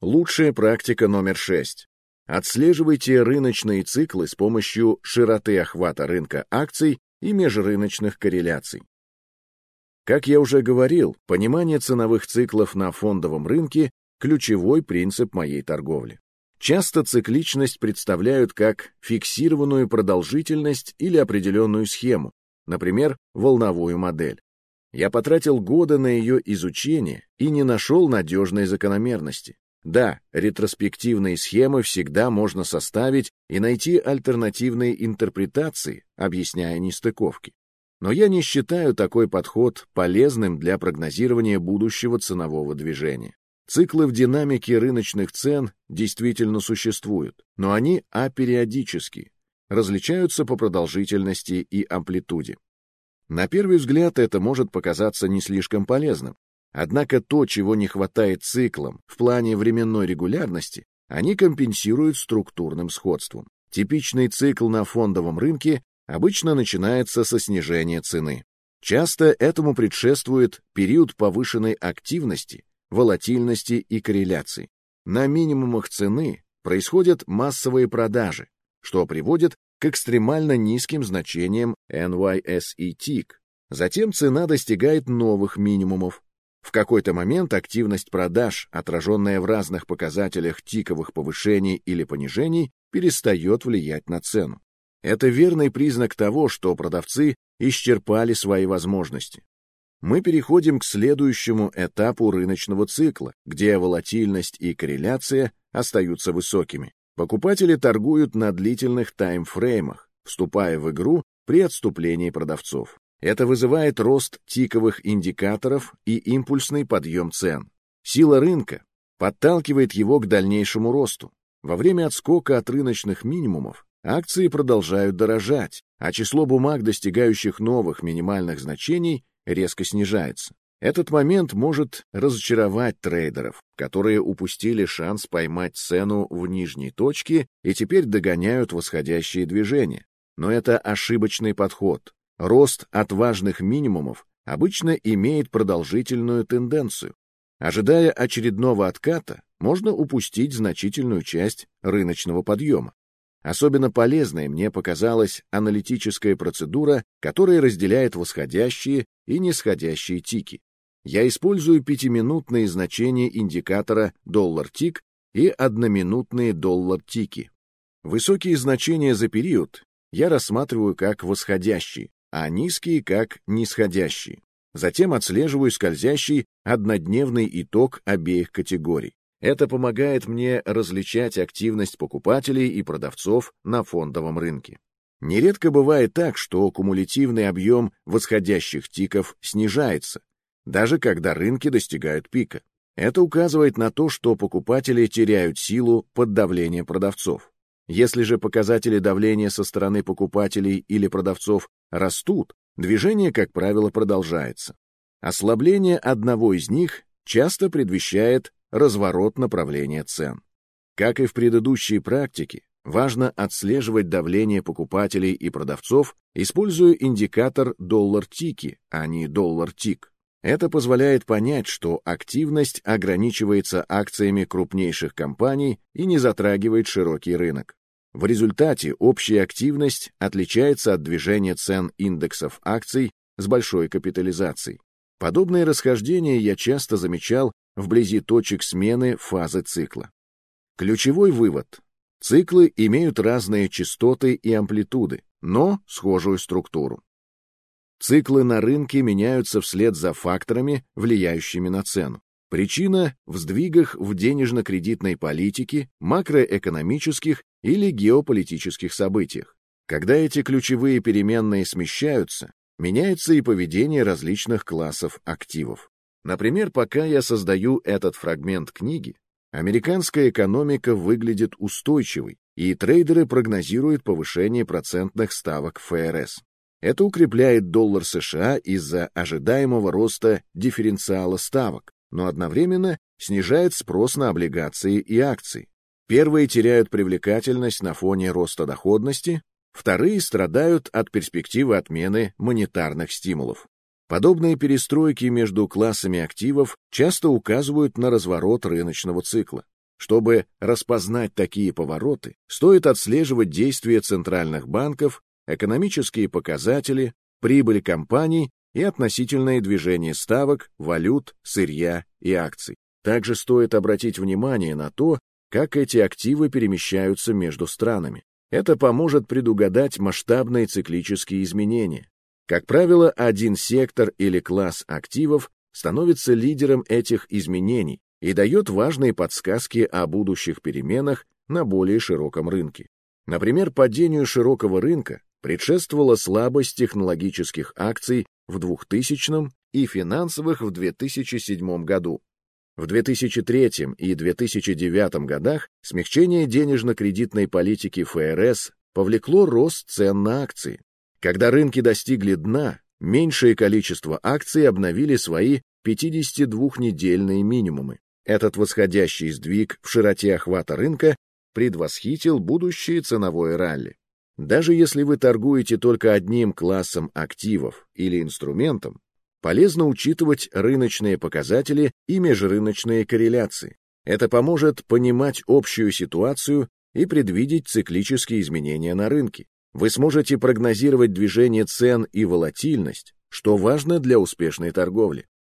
Лучшая практика номер 6. Отслеживайте рыночные циклы с помощью широты охвата рынка акций и межрыночных корреляций. Как я уже говорил, понимание ценовых циклов на фондовом рынке – ключевой принцип моей торговли. Часто цикличность представляют как фиксированную продолжительность или определенную схему, например, волновую модель. Я потратил годы на ее изучение и не нашел надежной закономерности. Да, ретроспективные схемы всегда можно составить и найти альтернативные интерпретации, объясняя нестыковки. Но я не считаю такой подход полезным для прогнозирования будущего ценового движения. Циклы в динамике рыночных цен действительно существуют, но они апериодически, различаются по продолжительности и амплитуде. На первый взгляд это может показаться не слишком полезным, однако то, чего не хватает циклам в плане временной регулярности, они компенсируют структурным сходством. Типичный цикл на фондовом рынке обычно начинается со снижения цены. Часто этому предшествует период повышенной активности, волатильности и корреляции. На минимумах цены происходят массовые продажи, что приводит к экстремально низким значениям NYSE TIC. Затем цена достигает новых минимумов. В какой-то момент активность продаж, отраженная в разных показателях тиковых повышений или понижений, перестает влиять на цену. Это верный признак того, что продавцы исчерпали свои возможности. Мы переходим к следующему этапу рыночного цикла, где волатильность и корреляция остаются высокими. Покупатели торгуют на длительных таймфреймах, вступая в игру при отступлении продавцов. Это вызывает рост тиковых индикаторов и импульсный подъем цен. Сила рынка подталкивает его к дальнейшему росту. Во время отскока от рыночных минимумов акции продолжают дорожать, а число бумаг, достигающих новых минимальных значений, резко снижается. Этот момент может разочаровать трейдеров, которые упустили шанс поймать цену в нижней точке и теперь догоняют восходящие движения. Но это ошибочный подход. Рост от важных минимумов обычно имеет продолжительную тенденцию. Ожидая очередного отката, можно упустить значительную часть рыночного подъема. Особенно полезной мне показалась аналитическая процедура, которая разделяет восходящие и нисходящие тики. Я использую пятиминутные значения индикатора доллар-тик и одноминутные доллар-тики. Высокие значения за период я рассматриваю как восходящие, а низкие как нисходящие. Затем отслеживаю скользящий однодневный итог обеих категорий. Это помогает мне различать активность покупателей и продавцов на фондовом рынке. Нередко бывает так, что кумулятивный объем восходящих тиков снижается, даже когда рынки достигают пика. Это указывает на то, что покупатели теряют силу под давлением продавцов. Если же показатели давления со стороны покупателей или продавцов растут, движение, как правило, продолжается. Ослабление одного из них часто предвещает разворот направления цен. Как и в предыдущей практике, важно отслеживать давление покупателей и продавцов, используя индикатор доллар-тики, а не доллар-тик. Это позволяет понять, что активность ограничивается акциями крупнейших компаний и не затрагивает широкий рынок. В результате общая активность отличается от движения цен индексов акций с большой капитализацией. Подобные расхождения я часто замечал вблизи точек смены фазы цикла. Ключевой вывод. Циклы имеют разные частоты и амплитуды, но схожую структуру. Циклы на рынке меняются вслед за факторами, влияющими на цену. Причина в сдвигах в денежно-кредитной политике, макроэкономических или геополитических событиях. Когда эти ключевые переменные смещаются, меняется и поведение различных классов активов. Например, пока я создаю этот фрагмент книги, американская экономика выглядит устойчивой, и трейдеры прогнозируют повышение процентных ставок ФРС. Это укрепляет доллар США из-за ожидаемого роста дифференциала ставок, но одновременно снижает спрос на облигации и акции. Первые теряют привлекательность на фоне роста доходности, вторые страдают от перспективы отмены монетарных стимулов. Подобные перестройки между классами активов часто указывают на разворот рыночного цикла. Чтобы распознать такие повороты, стоит отслеживать действия центральных банков, экономические показатели, прибыль компаний и относительное движение ставок, валют, сырья и акций. Также стоит обратить внимание на то, как эти активы перемещаются между странами. Это поможет предугадать масштабные циклические изменения. Как правило, один сектор или класс активов становится лидером этих изменений и дает важные подсказки о будущих переменах на более широком рынке. Например, падению широкого рынка предшествовала слабость технологических акций в 2000 и финансовых в 2007 году. В 2003 и 2009 годах смягчение денежно-кредитной политики ФРС повлекло рост цен на акции. Когда рынки достигли дна, меньшее количество акций обновили свои 52-недельные минимумы. Этот восходящий сдвиг в широте охвата рынка предвосхитил будущее ценовое ралли. Даже если вы торгуете только одним классом активов или инструментом, полезно учитывать рыночные показатели и межрыночные корреляции. Это поможет понимать общую ситуацию и предвидеть циклические изменения на рынке. Вы сможете прогнозировать движение цен и волатильность, что важно для успешной торговли.